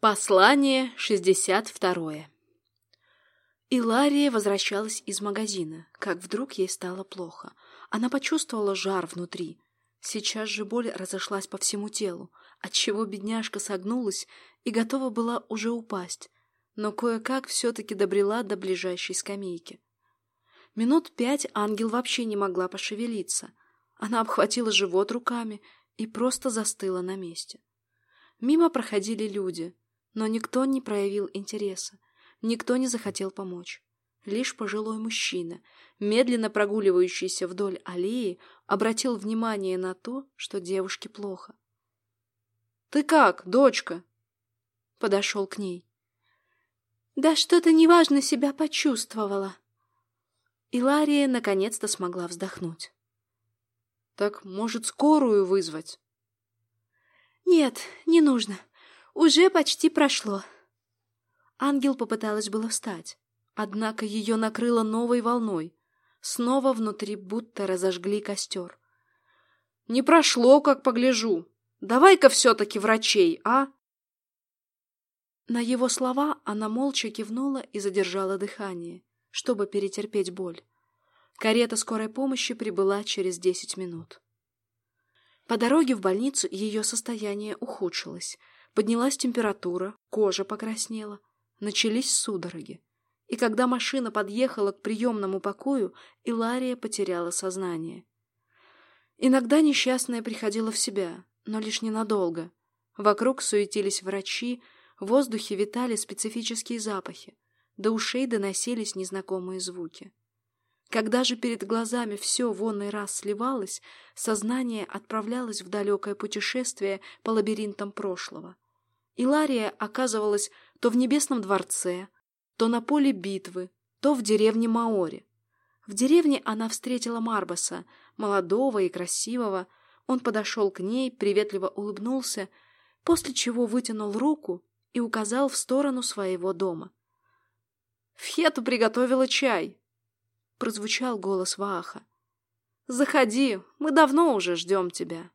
Послание 62. Илария возвращалась из магазина, как вдруг ей стало плохо. Она почувствовала жар внутри. Сейчас же боль разошлась по всему телу, отчего бедняжка согнулась и готова была уже упасть, но кое-как все-таки добрела до ближайшей скамейки. Минут пять ангел вообще не могла пошевелиться. Она обхватила живот руками и просто застыла на месте. Мимо проходили люди — но никто не проявил интереса, никто не захотел помочь. Лишь пожилой мужчина, медленно прогуливающийся вдоль аллеи, обратил внимание на то, что девушке плохо. «Ты как, дочка?» Подошел к ней. «Да что-то неважно себя почувствовала». Илария наконец-то смогла вздохнуть. «Так, может, скорую вызвать?» «Нет, не нужно. Уже почти прошло. Ангел попыталась было встать, однако ее накрыло новой волной. Снова внутри будто разожгли костер. «Не прошло, как погляжу. Давай-ка все-таки врачей, а?» На его слова она молча кивнула и задержала дыхание, чтобы перетерпеть боль. Карета скорой помощи прибыла через десять минут. По дороге в больницу ее состояние ухудшилось — Поднялась температура, кожа покраснела, начались судороги. И когда машина подъехала к приемному покою, Илария потеряла сознание. Иногда несчастная приходила в себя, но лишь ненадолго. Вокруг суетились врачи, в воздухе витали специфические запахи, до ушей доносились незнакомые звуки. Когда же перед глазами все в онный раз сливалось, сознание отправлялось в далекое путешествие по лабиринтам прошлого. Илария оказывалась то в Небесном дворце, то на поле битвы, то в деревне Маори. В деревне она встретила Марбаса, молодого и красивого. Он подошел к ней, приветливо улыбнулся, после чего вытянул руку и указал в сторону своего дома. «Фхету приготовила чай», — прозвучал голос Вааха. «Заходи, мы давно уже ждем тебя».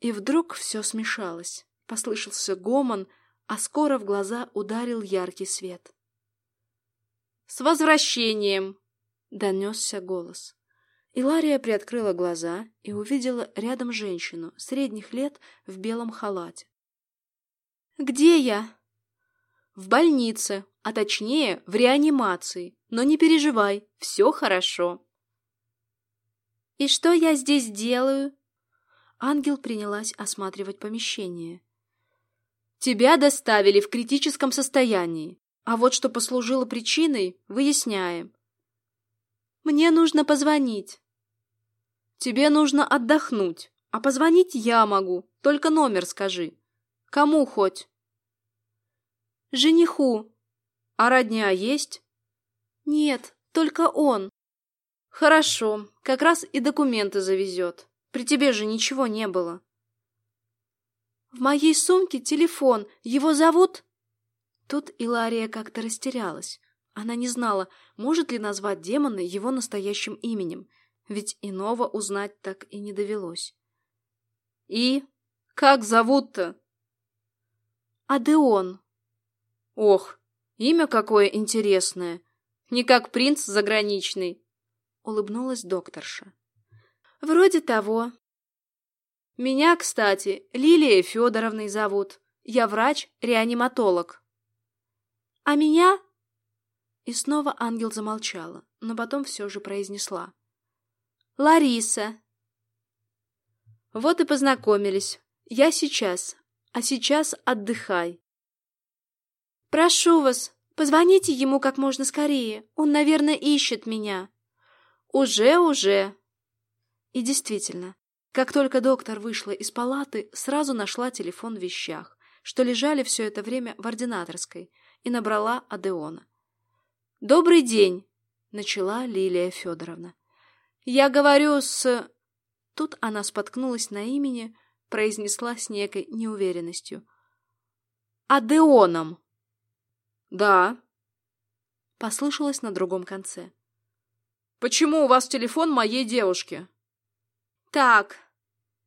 И вдруг все смешалось. Послышался гомон, а скоро в глаза ударил яркий свет. «С возвращением!» — донесся голос. Илария приоткрыла глаза и увидела рядом женщину средних лет в белом халате. «Где я?» «В больнице, а точнее в реанимации. Но не переживай, все хорошо». «И что я здесь делаю?» Ангел принялась осматривать помещение. Тебя доставили в критическом состоянии, а вот что послужило причиной, выясняем. Мне нужно позвонить. Тебе нужно отдохнуть, а позвонить я могу, только номер скажи. Кому хоть? Жениху. А родня есть? Нет, только он. Хорошо, как раз и документы завезет. При тебе же ничего не было. В моей сумке телефон. Его зовут...» Тут Илария как-то растерялась. Она не знала, может ли назвать демона его настоящим именем, ведь иного узнать так и не довелось. «И? Как зовут-то?» «Адеон». «Ох, имя какое интересное! Не как принц заграничный!» — улыбнулась докторша. «Вроде того. Меня, кстати, Лилия Федоровной зовут. Я врач-реаниматолог. А меня? И снова ангел замолчала, но потом все же произнесла. Лариса. Вот и познакомились. Я сейчас, а сейчас отдыхай. Прошу вас, позвоните ему как можно скорее. Он, наверное, ищет меня. Уже, уже. И действительно, как только доктор вышла из палаты, сразу нашла телефон в вещах, что лежали все это время в ординаторской, и набрала Адеона. «Добрый день!» — начала Лилия Федоровна. «Я говорю с...» Тут она споткнулась на имени, произнесла с некой неуверенностью. «Адеоном!» «Да», — послышалось на другом конце. «Почему у вас телефон моей девушки?» «Так!»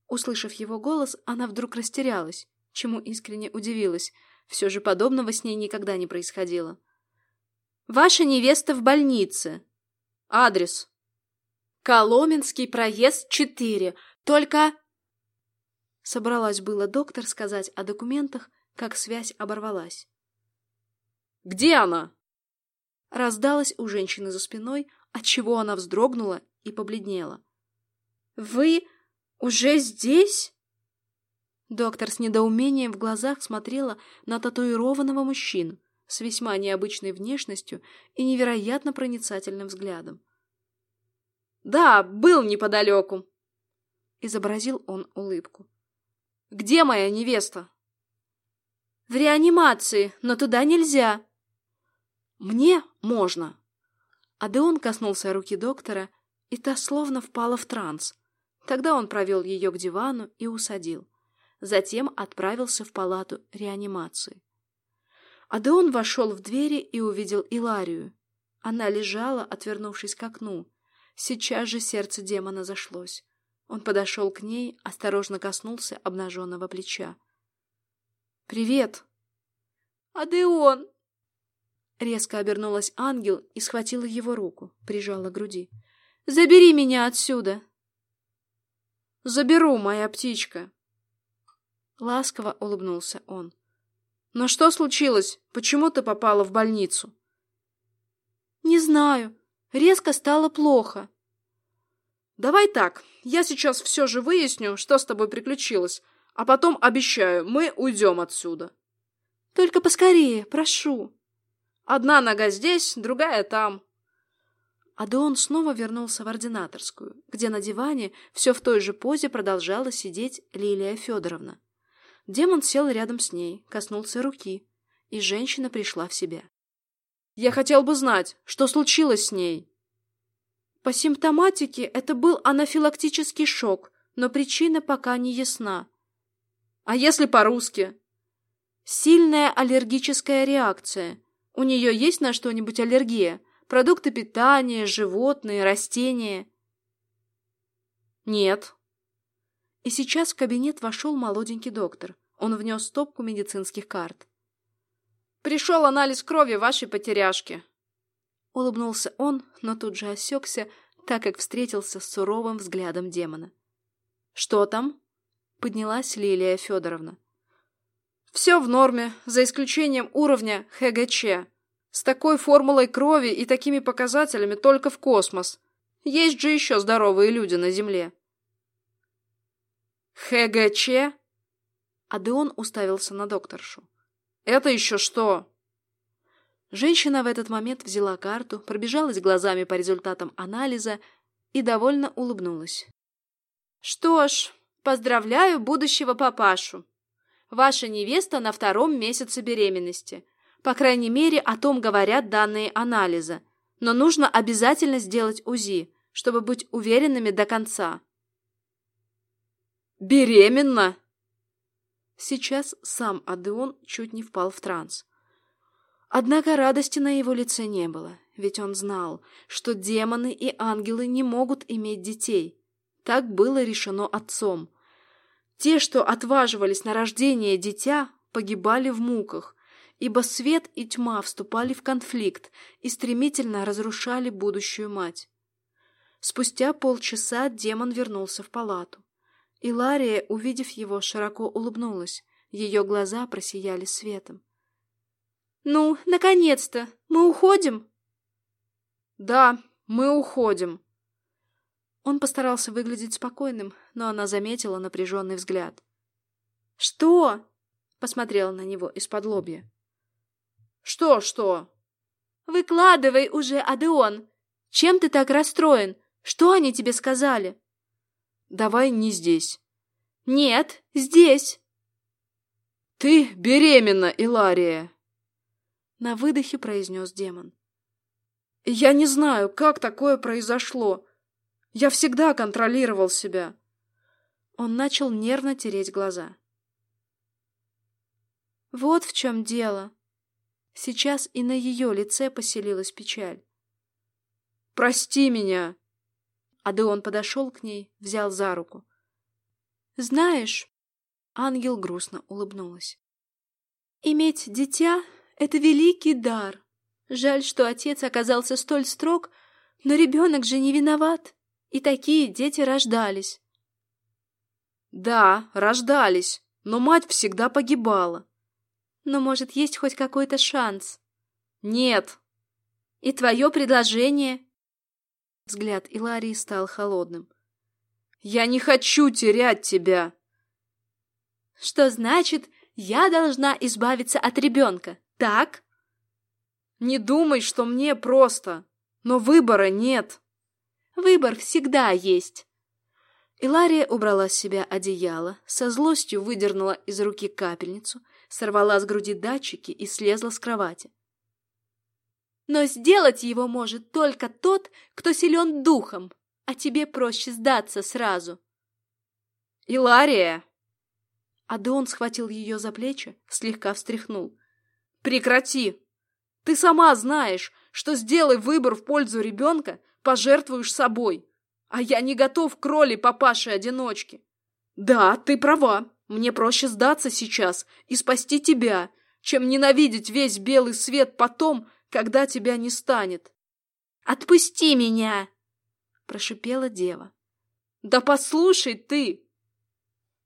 Услышав его голос, она вдруг растерялась, чему искренне удивилась. Все же подобного с ней никогда не происходило. «Ваша невеста в больнице. Адрес?» «Коломенский проезд 4. Только...» Собралась было доктор сказать о документах, как связь оборвалась. «Где она?» Раздалась у женщины за спиной, отчего она вздрогнула и побледнела. «Вы уже здесь?» Доктор с недоумением в глазах смотрела на татуированного мужчину с весьма необычной внешностью и невероятно проницательным взглядом. «Да, был неподалеку», — изобразил он улыбку. «Где моя невеста?» «В реанимации, но туда нельзя». «Мне можно». Адеон коснулся руки доктора, и та словно впала в транс. Тогда он провел ее к дивану и усадил затем отправился в палату реанимации. Адеон вошел в двери и увидел Иларию. Она лежала, отвернувшись к окну. Сейчас же сердце демона зашлось. Он подошел к ней, осторожно коснулся обнаженного плеча. «Привет!» «Адеон!» Резко обернулась ангел и схватила его руку, прижала к груди. «Забери меня отсюда!» «Заберу, моя птичка!» Ласково улыбнулся он. «Но что случилось? Почему ты попала в больницу?» «Не знаю. Резко стало плохо». «Давай так. Я сейчас все же выясню, что с тобой приключилось, а потом, обещаю, мы уйдем отсюда». «Только поскорее, прошу». «Одна нога здесь, другая там». Адеон снова вернулся в ординаторскую, где на диване все в той же позе продолжала сидеть Лилия Федоровна. Демон сел рядом с ней, коснулся руки, и женщина пришла в себя. «Я хотел бы знать, что случилось с ней?» По симптоматике это был анафилактический шок, но причина пока не ясна. «А если по-русски?» «Сильная аллергическая реакция. У нее есть на что-нибудь аллергия? Продукты питания, животные, растения?» «Нет», и сейчас в кабинет вошел молоденький доктор. Он внес стопку медицинских карт. «Пришел анализ крови вашей потеряшки!» Улыбнулся он, но тут же осекся, так как встретился с суровым взглядом демона. «Что там?» — поднялась Лилия Федоровна. «Все в норме, за исключением уровня ХГЧ. С такой формулой крови и такими показателями только в космос. Есть же еще здоровые люди на Земле». ХГЧ? Адеон уставился на докторшу. Это еще что? Женщина в этот момент взяла карту, пробежалась глазами по результатам анализа и довольно улыбнулась. Что ж, поздравляю будущего папашу. Ваша невеста на втором месяце беременности. По крайней мере, о том говорят данные анализа. Но нужно обязательно сделать УЗИ, чтобы быть уверенными до конца. Беременна!» Сейчас сам Адеон чуть не впал в транс. Однако радости на его лице не было, ведь он знал, что демоны и ангелы не могут иметь детей. Так было решено отцом. Те, что отваживались на рождение дитя, погибали в муках, ибо свет и тьма вступали в конфликт и стремительно разрушали будущую мать. Спустя полчаса демон вернулся в палату. И Лария, увидев его, широко улыбнулась. Ее глаза просияли светом. «Ну, наконец-то! Мы уходим?» «Да, мы уходим!» Он постарался выглядеть спокойным, но она заметила напряженный взгляд. «Что?» — посмотрела на него из-под лобья. «Что, что?» «Выкладывай уже, Адеон! Чем ты так расстроен? Что они тебе сказали?» Давай не здесь. Нет, здесь. Ты беременна, Илария. На выдохе произнес демон. Я не знаю, как такое произошло. Я всегда контролировал себя. Он начал нервно тереть глаза. Вот в чем дело. Сейчас и на ее лице поселилась печаль. «Прости меня!» Адеон подошел к ней, взял за руку. «Знаешь...» Ангел грустно улыбнулась. Иметь дитя — это великий дар. Жаль, что отец оказался столь строг, но ребенок же не виноват, и такие дети рождались. Да, рождались, но мать всегда погибала. Но, может, есть хоть какой-то шанс? Нет. И твое предложение? Взгляд Иларии стал холодным. Я не хочу терять тебя. Что значит, я должна избавиться от ребенка, так? Не думай, что мне просто, но выбора нет. Выбор всегда есть. Илария убрала с себя одеяло, со злостью выдернула из руки капельницу, сорвала с груди датчики и слезла с кровати. Но сделать его может только тот, кто силен духом, а тебе проще сдаться сразу. Илария! Адеон схватил ее за плечи, слегка встряхнул. Прекрати! Ты сама знаешь, что сделай выбор в пользу ребенка, пожертвуешь собой. А я не готов к роли папаши-одиночки. Да, ты права. Мне проще сдаться сейчас и спасти тебя, чем ненавидеть весь белый свет потом, когда тебя не станет. «Отпусти меня!» — прошипела дева. «Да послушай ты!»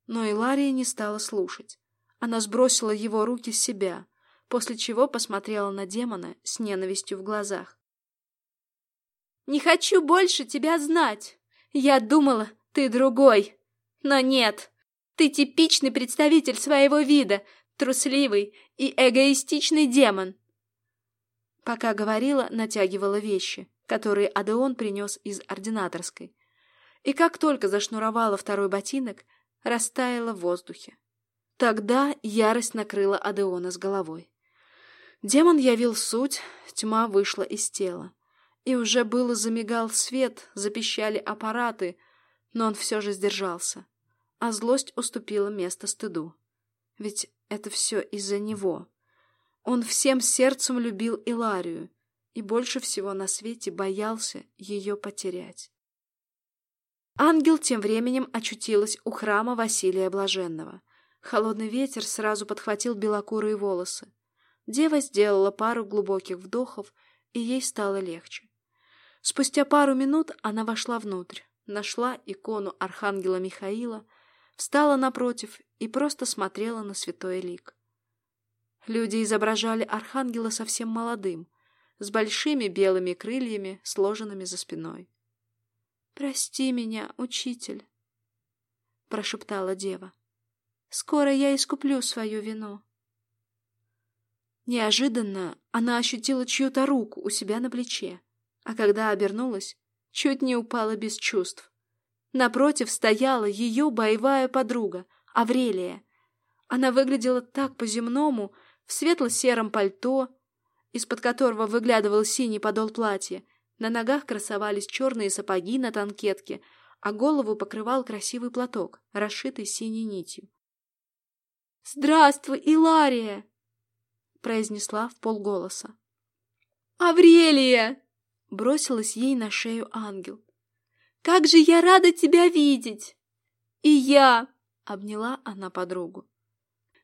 Но Илария не стала слушать. Она сбросила его руки с себя, после чего посмотрела на демона с ненавистью в глазах. «Не хочу больше тебя знать! Я думала, ты другой! Но нет! Ты типичный представитель своего вида, трусливый и эгоистичный демон!» Пока говорила, натягивала вещи, которые Адеон принес из ординаторской. И как только зашнуровала второй ботинок, растаяла в воздухе. Тогда ярость накрыла Адеона с головой. Демон явил суть, тьма вышла из тела. И уже было замигал свет, запищали аппараты, но он все же сдержался. А злость уступила место стыду. Ведь это все из-за него. Он всем сердцем любил Иларию и больше всего на свете боялся ее потерять. Ангел тем временем очутилась у храма Василия Блаженного. Холодный ветер сразу подхватил белокурые волосы. Дева сделала пару глубоких вдохов, и ей стало легче. Спустя пару минут она вошла внутрь, нашла икону архангела Михаила, встала напротив и просто смотрела на святой лик. Люди изображали архангела совсем молодым, с большими белыми крыльями, сложенными за спиной. «Прости меня, учитель», — прошептала дева. «Скоро я искуплю свою вину». Неожиданно она ощутила чью-то руку у себя на плече, а когда обернулась, чуть не упала без чувств. Напротив стояла ее боевая подруга, Аврелия. Она выглядела так по-земному, в светло-сером пальто, из-под которого выглядывал синий подол платья, на ногах красовались черные сапоги на танкетке, а голову покрывал красивый платок, расшитый синей нитью. «Здравствуй, Илария!» — произнесла в полголоса. «Аврелия!» — бросилась ей на шею ангел. «Как же я рада тебя видеть!» «И я!» — обняла она подругу.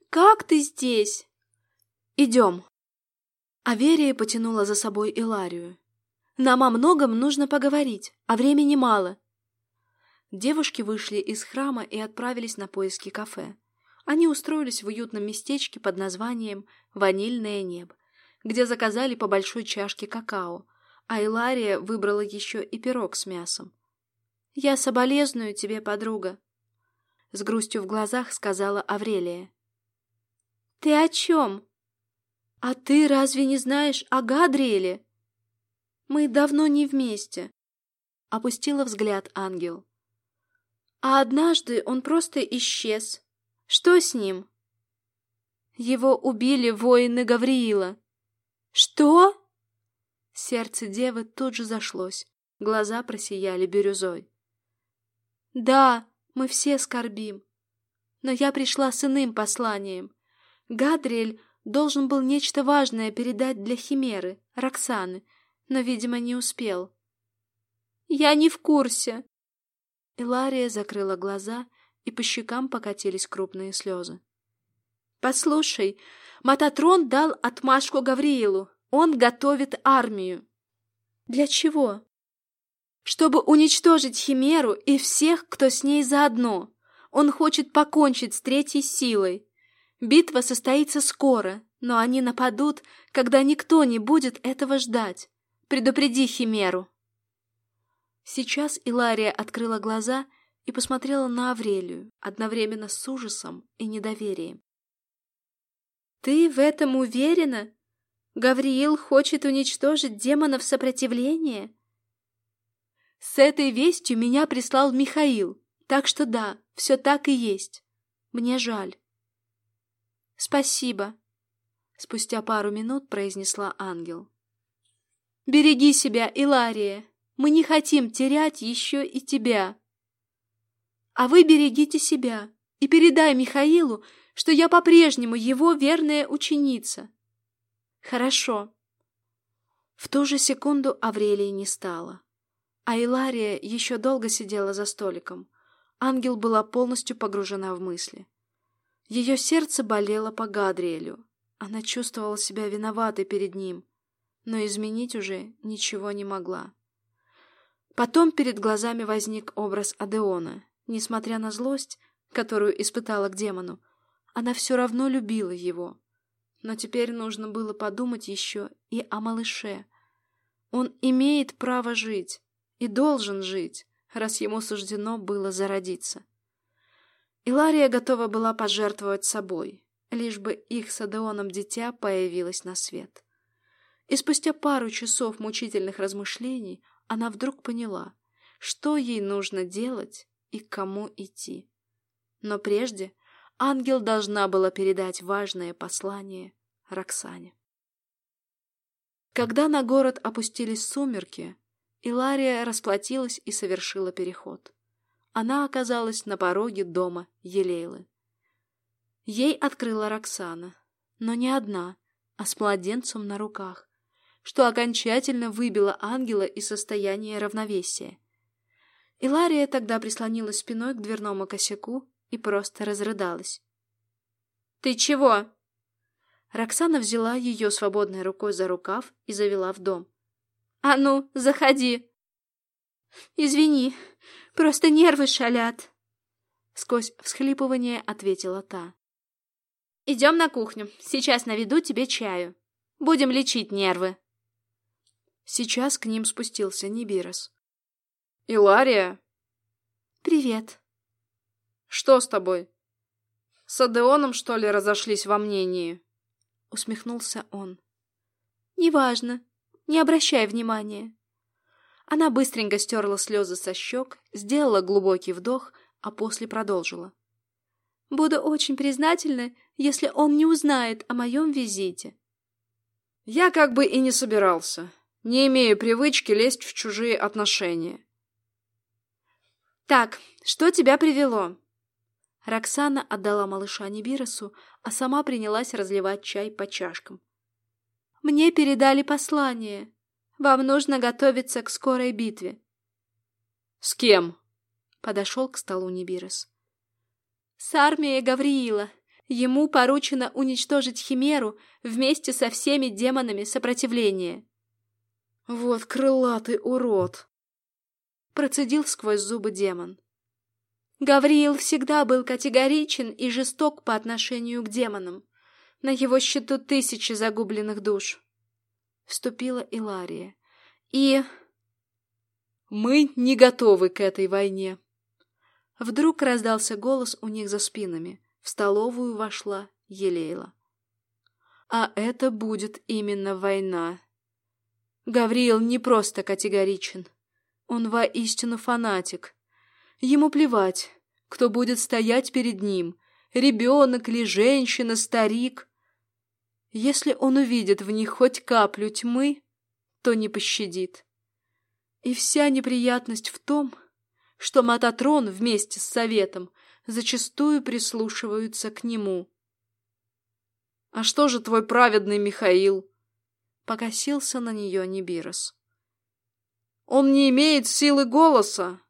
«Как ты здесь?» «Идем». Аверия потянула за собой Иларию. «Нам о многом нужно поговорить, а времени мало». Девушки вышли из храма и отправились на поиски кафе. Они устроились в уютном местечке под названием «Ванильное небо», где заказали по большой чашке какао, а Илария выбрала еще и пирог с мясом. «Я соболезную тебе, подруга», — с грустью в глазах сказала Аврелия. «Ты о чем?» «А ты разве не знаешь о Гадриэле?» «Мы давно не вместе», — опустила взгляд ангел. «А однажды он просто исчез. Что с ним?» «Его убили воины Гавриила». «Что?» Сердце девы тут же зашлось, глаза просияли бирюзой. «Да, мы все скорбим, но я пришла с иным посланием. Гадриэль должен был нечто важное передать для Химеры, Роксаны, но, видимо, не успел. «Я не в курсе!» Илария закрыла глаза, и по щекам покатились крупные слезы. Послушай, Мататрон дал отмашку Гавриилу. Он готовит армию. Для чего? Чтобы уничтожить Химеру и всех, кто с ней заодно. Он хочет покончить с третьей силой. Битва состоится скоро, но они нападут, когда никто не будет этого ждать. Предупреди Химеру. Сейчас Илария открыла глаза и посмотрела на Аврелию, одновременно с ужасом и недоверием. «Ты в этом уверена? Гавриил хочет уничтожить демонов сопротивления?» «С этой вестью меня прислал Михаил, так что да, все так и есть. Мне жаль». «Спасибо», — спустя пару минут произнесла ангел. «Береги себя, Илария!» Мы не хотим терять еще и тебя. А вы берегите себя и передай Михаилу, что я по-прежнему его верная ученица. Хорошо. В ту же секунду Аврелии не стало. А Илария еще долго сидела за столиком. Ангел была полностью погружена в мысли. Ее сердце болело по Гадриэлю. Она чувствовала себя виноватой перед ним, но изменить уже ничего не могла. Потом перед глазами возник образ Адеона. Несмотря на злость, которую испытала к демону, она все равно любила его. Но теперь нужно было подумать еще и о малыше. Он имеет право жить и должен жить, раз ему суждено было зародиться. Илария готова была пожертвовать собой, лишь бы их с Адеоном дитя появилось на свет. И спустя пару часов мучительных размышлений она вдруг поняла, что ей нужно делать и к кому идти. Но прежде ангел должна была передать важное послание Роксане. Когда на город опустились сумерки, Илария расплатилась и совершила переход. Она оказалась на пороге дома Елейлы. Ей открыла Роксана, но не одна, а с младенцем на руках, что окончательно выбило ангела из состояния равновесия. Илария тогда прислонилась спиной к дверному косяку и просто разрыдалась. «Ты чего?» Роксана взяла ее свободной рукой за рукав и завела в дом. «А ну, заходи!» «Извини, просто нервы шалят!» Сквозь всхлипывание ответила та. «Идем на кухню, сейчас наведу тебе чаю. Будем лечить нервы!» Сейчас к ним спустился Нибирос. «Илария?» «Привет». «Что с тобой? С Адеоном, что ли, разошлись во мнении?» Усмехнулся он. «Неважно. Не обращай внимания». Она быстренько стерла слезы со щек, сделала глубокий вдох, а после продолжила. «Буду очень признательна, если он не узнает о моем визите». «Я как бы и не собирался», не имею привычки лезть в чужие отношения. «Так, что тебя привело?» Роксана отдала малыша Нибиросу, а сама принялась разливать чай по чашкам. «Мне передали послание. Вам нужно готовиться к скорой битве». «С кем?» — подошел к столу Нибирос. «С армией Гавриила. Ему поручено уничтожить Химеру вместе со всеми демонами сопротивления». «Вот крылатый урод!» Процедил сквозь зубы демон. Гавриил всегда был категоричен и жесток по отношению к демонам. На его счету тысячи загубленных душ. Вступила Илария. И... Мы не готовы к этой войне. Вдруг раздался голос у них за спинами. В столовую вошла Елейла. А это будет именно война. Гавриил не просто категоричен. Он воистину фанатик. Ему плевать, кто будет стоять перед ним, ребенок ли, женщина, старик. Если он увидит в них хоть каплю тьмы, то не пощадит. И вся неприятность в том, что Мататрон вместе с Советом зачастую прислушиваются к нему. «А что же твой праведный Михаил?» Покосился на нее Нибирос. «Он не имеет силы голоса!»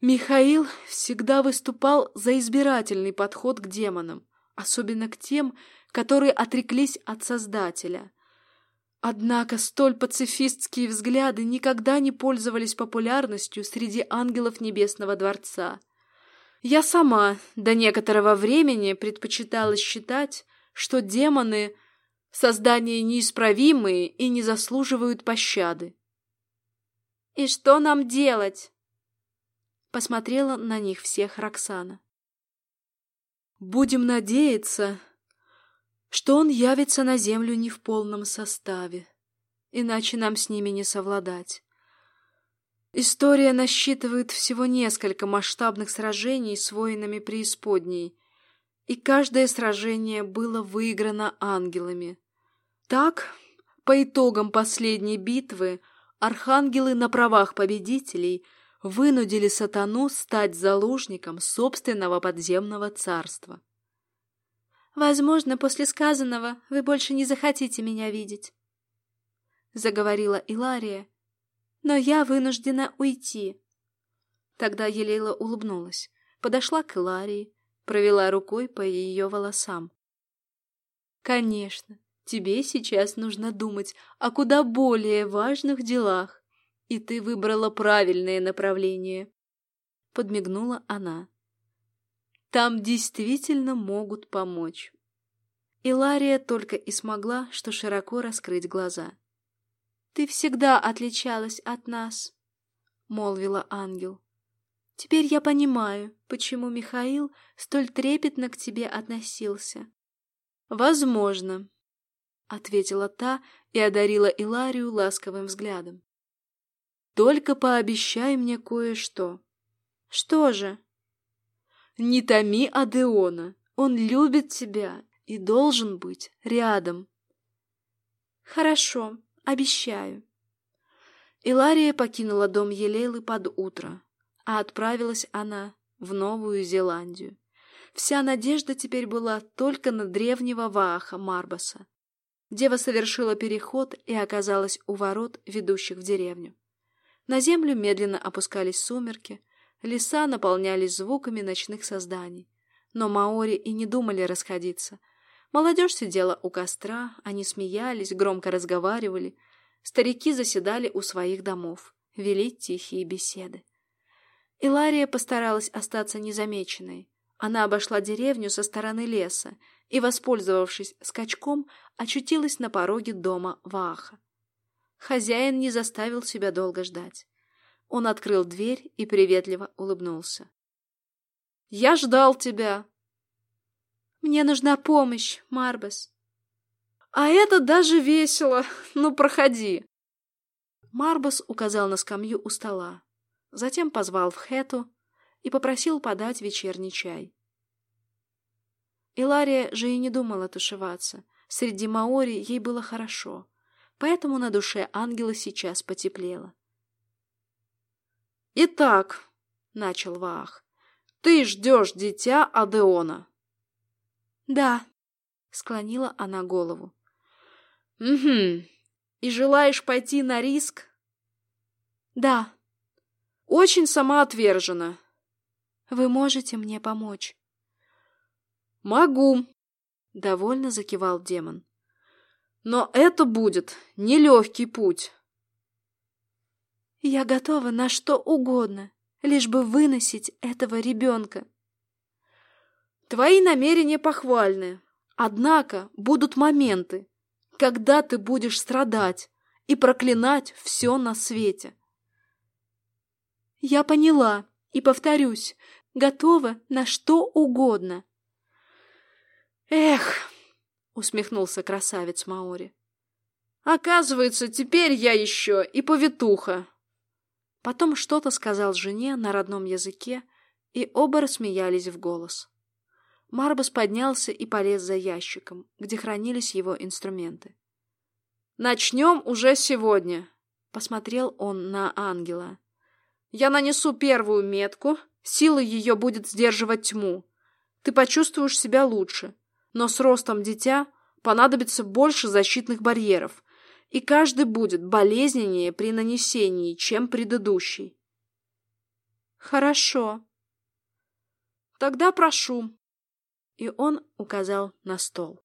Михаил всегда выступал за избирательный подход к демонам. Особенно к тем, которые отреклись от Создателя. Однако столь пацифистские взгляды никогда не пользовались популярностью среди ангелов Небесного Дворца. Я сама до некоторого времени предпочитала считать, что демоны — создания неисправимые и не заслуживают пощады. «И что нам делать?» Посмотрела на них всех Роксана. «Будем надеяться, что он явится на землю не в полном составе, иначе нам с ними не совладать. История насчитывает всего несколько масштабных сражений с воинами преисподней, и каждое сражение было выиграно ангелами. Так, по итогам последней битвы, архангелы на правах победителей вынудили сатану стать заложником собственного подземного царства. Возможно, после сказанного вы больше не захотите меня видеть. Заговорила Илария. Но я вынуждена уйти. Тогда Елейла улыбнулась, подошла к Иларии, провела рукой по ее волосам. Конечно, тебе сейчас нужно думать о куда более важных делах, и ты выбрала правильное направление. Подмигнула она. Там действительно могут помочь. Илария только и смогла, что широко раскрыть глаза. «Ты всегда отличалась от нас», — молвила ангел. «Теперь я понимаю, почему Михаил столь трепетно к тебе относился». «Возможно», — ответила та и одарила Иларию ласковым взглядом. «Только пообещай мне кое-что». «Что же?» Не томи Адеона, он любит тебя и должен быть рядом. Хорошо, обещаю. Илария покинула дом Елейлы под утро, а отправилась она в Новую Зеландию. Вся надежда теперь была только на древнего Вааха Марбаса. Дева совершила переход и оказалась у ворот, ведущих в деревню. На землю медленно опускались сумерки, Леса наполнялись звуками ночных созданий. Но маори и не думали расходиться. Молодежь сидела у костра, они смеялись, громко разговаривали. Старики заседали у своих домов, вели тихие беседы. Илария постаралась остаться незамеченной. Она обошла деревню со стороны леса и, воспользовавшись скачком, очутилась на пороге дома Вааха. Хозяин не заставил себя долго ждать. Он открыл дверь и приветливо улыбнулся. «Я ждал тебя!» «Мне нужна помощь, Марбес!» «А это даже весело! Ну, проходи!» Марбас указал на скамью у стола, затем позвал в хету и попросил подать вечерний чай. Илария же и не думала тушеваться. Среди маори ей было хорошо, поэтому на душе ангела сейчас потеплело. «Итак», — начал Ваах, — «ты ждешь дитя Адеона?» «Да», — склонила она голову. «Угу. И желаешь пойти на риск?» «Да». «Очень самоотверженно». «Вы можете мне помочь?» «Могу», — довольно закивал демон. «Но это будет нелегкий путь». Я готова на что угодно, лишь бы выносить этого ребенка. Твои намерения похвальны, однако будут моменты, когда ты будешь страдать и проклинать все на свете. Я поняла и повторюсь, готова на что угодно. Эх, усмехнулся красавец Маори. Оказывается, теперь я еще и повитуха. Потом что-то сказал жене на родном языке, и оба рассмеялись в голос. Марбас поднялся и полез за ящиком, где хранились его инструменты. «Начнем уже сегодня», — посмотрел он на ангела. «Я нанесу первую метку, сила ее будет сдерживать тьму. Ты почувствуешь себя лучше, но с ростом дитя понадобится больше защитных барьеров, и каждый будет болезненнее при нанесении, чем предыдущий. Хорошо. Тогда прошу. И он указал на стол.